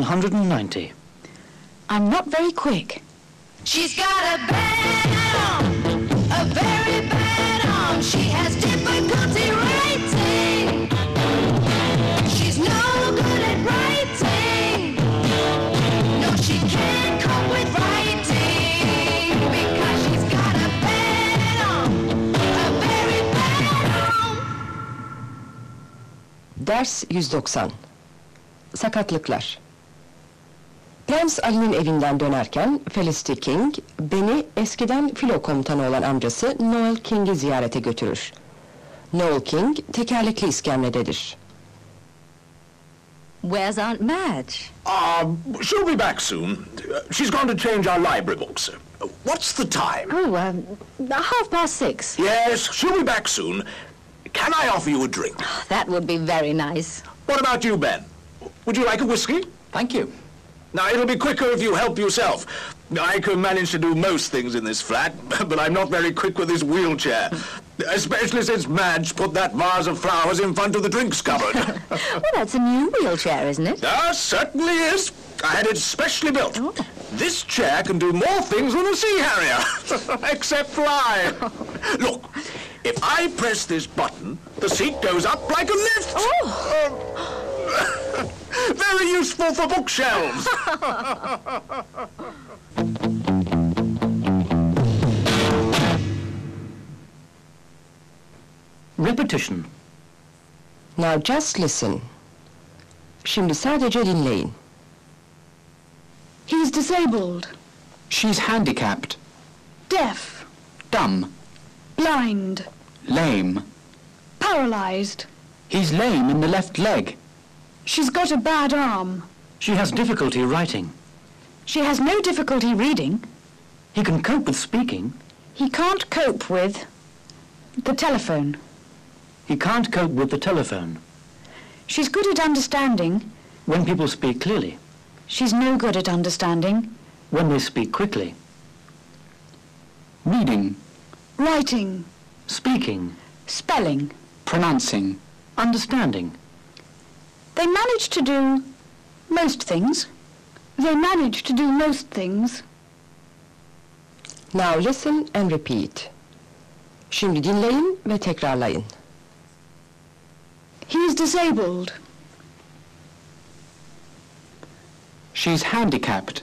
190. I'm not very quick. She's got a bad arm, a very bad arm. She has difficulty writing. She's no good at writing. No, she can't cope with writing because she's got a bad arm, a very bad arm. Ders 190 Sakatlıklar Prens Ali'nin evinden dönerken Felicity King, beni eskiden filo komutanı olan amcası Noel King'i ziyarete götürür. Noel King, tekerlekli iskemlededir. Where's Aunt Madge? Uh, she'll be back soon. She's gone to change our library books. What's the time? Oh, um, half past six. Yes, she'll be back soon. Can I offer you a drink? That would be very nice. What about you, Ben? Would you like a whiskey? Thank you. Now, it'll be quicker if you help yourself. I can manage to do most things in this flat, but I'm not very quick with this wheelchair. Especially since Madge put that vase of flowers in front of the drinks cupboard. Well, that's a new wheelchair, isn't it? Ah, certainly is. I had it specially built. This chair can do more things than a sea harrier, except fly. Look, if I press this button, the seat goes up like a lift. Oh. Very useful for bookshelves. Repetition. Now just listen. Şimdi sadece dinleyin. He's disabled, She's handicapped, deaf, dumb, blind, lame. paralyzed. He's lame in the left leg. She's got a bad arm. She has difficulty writing. She has no difficulty reading. He can cope with speaking. He can't cope with the telephone. He can't cope with the telephone. She's good at understanding. When people speak clearly. She's no good at understanding. When they speak quickly. Reading, Writing, Speaking. spelling. pronouncing, Understanding. They manage to do most things. They manage to do most things. Now listen and repeat. Şimdi dinleyin ve tekrarlayın. He's disabled. she's handicapped,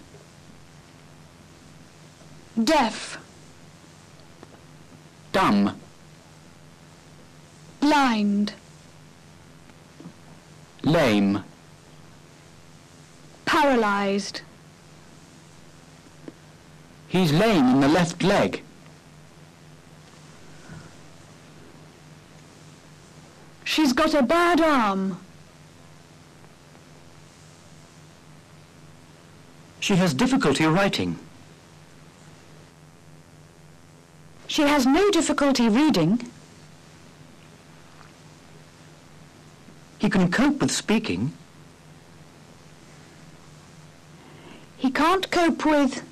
deaf, dumb, blind, lame, paralyzed. he's lame in the left leg. She's got a bad arm. She has difficulty writing. She has no difficulty reading. He can cope with speaking. He can't cope with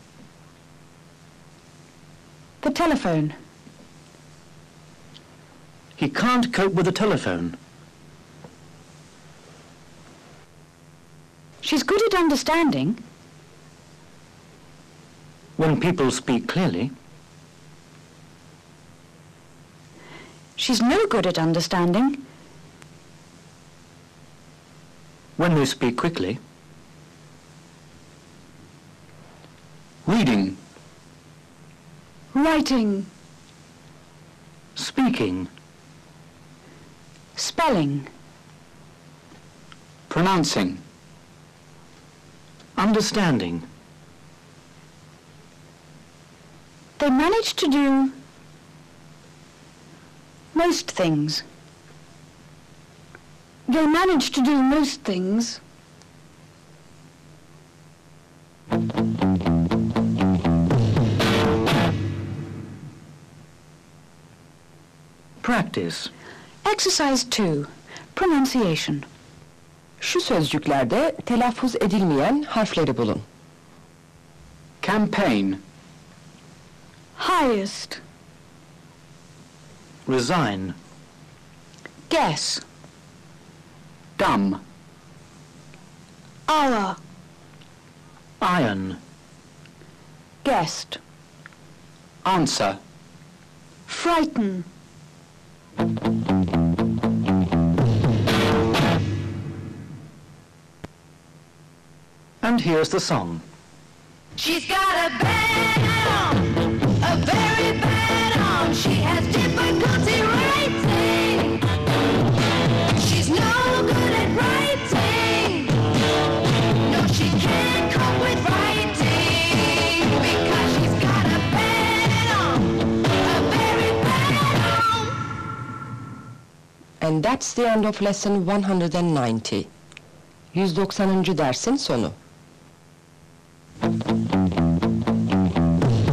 the telephone. He can't cope with the telephone. She's good at understanding. When people speak clearly. She's no good at understanding. When we speak quickly. Reading, Writing, Speaking. spelling. pronouncing, Understanding. They manage to do most things. They manage to do most things. Practice. Exercise 2. Pronunciation. Şu sözcüklerde telaffuz edilmeyen harfleri bulun. campaign, Highest. Resign. Guess. Dumb, Hour. Iron. Guest. Answer. Frighten. And here's the song. She's got a bad arm, a very bad arm. She has And that's the end of lesson 190. 190. dersin sonu.